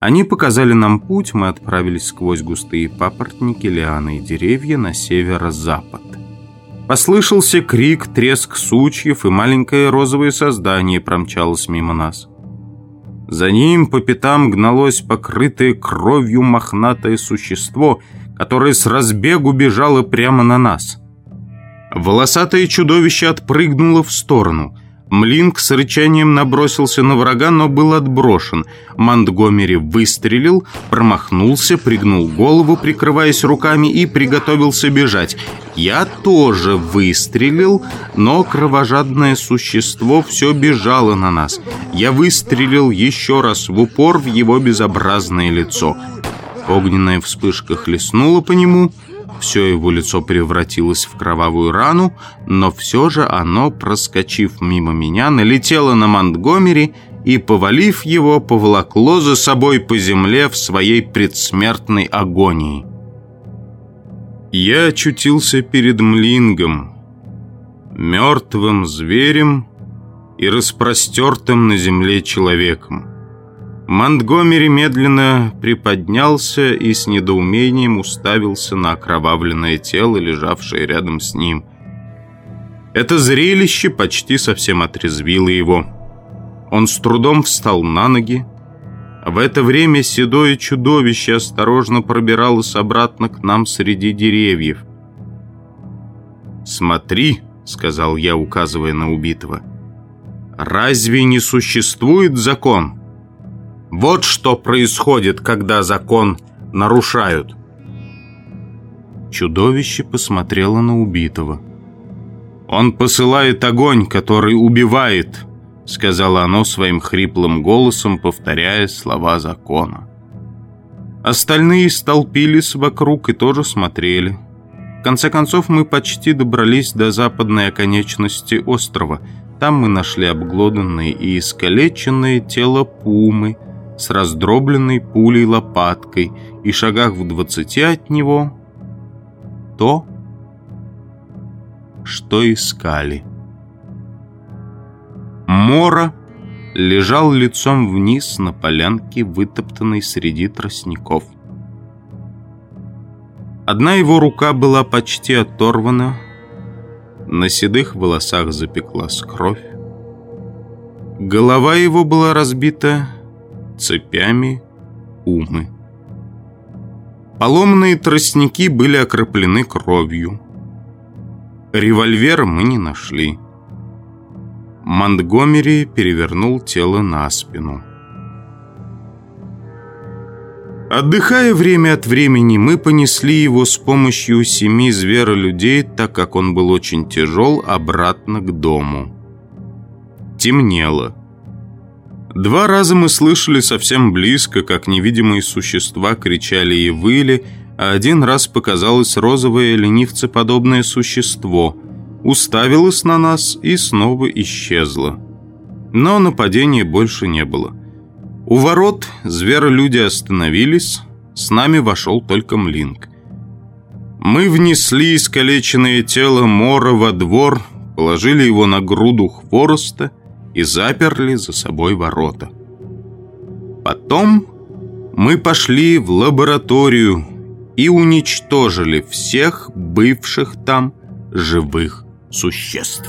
Они показали нам путь, мы отправились сквозь густые папоротники, лианы и деревья на северо-запад. Послышался крик, треск сучьев, и маленькое розовое создание промчалось мимо нас. За ним по пятам гналось покрытое кровью мохнатое существо, которое с разбегу бежало прямо на нас. Волосатое чудовище отпрыгнуло в сторону – Млинк с рычанием набросился на врага, но был отброшен. Монтгомери выстрелил, промахнулся, пригнул голову, прикрываясь руками, и приготовился бежать. Я тоже выстрелил, но кровожадное существо все бежало на нас. Я выстрелил еще раз в упор в его безобразное лицо. Огненная вспышка хлестнула по нему — все его лицо превратилось в кровавую рану, но все же оно, проскочив мимо меня, налетело на Монтгомери и, повалив его, поволокло за собой по земле в своей предсмертной агонии. Я очутился перед Млингом, мертвым зверем и распростертым на земле человеком. Монтгомери медленно приподнялся и с недоумением уставился на окровавленное тело, лежавшее рядом с ним. Это зрелище почти совсем отрезвило его. Он с трудом встал на ноги. В это время седое чудовище осторожно пробиралось обратно к нам среди деревьев. «Смотри», — сказал я, указывая на убитого, — «разве не существует закон?» Вот что происходит, когда закон нарушают. Чудовище посмотрело на убитого. «Он посылает огонь, который убивает», — сказала оно своим хриплым голосом, повторяя слова закона. Остальные столпились вокруг и тоже смотрели. В конце концов, мы почти добрались до западной оконечности острова. Там мы нашли обглоданное и искалеченное тело пумы, с раздробленной пулей лопаткой и шагах в двадцати от него то, что искали. Мора лежал лицом вниз на полянке, вытоптанной среди тростников. Одна его рука была почти оторвана, на седых волосах запеклась кровь. Голова его была разбита цепями умы. Поломанные тростники были окроплены кровью. Револьвера мы не нашли. Монтгомери перевернул тело на спину. Отдыхая время от времени, мы понесли его с помощью семи зверолюдей, так как он был очень тяжел, обратно к дому. Темнело. Два раза мы слышали совсем близко, как невидимые существа кричали и выли, а один раз показалось розовое ленивцеподобное существо, уставилось на нас и снова исчезло. Но нападения больше не было. У ворот зверолюди остановились, с нами вошел только Млинг. Мы внесли искалеченное тело Мора во двор, положили его на груду хвороста и заперли за собой ворота. Потом мы пошли в лабораторию и уничтожили всех бывших там живых существ.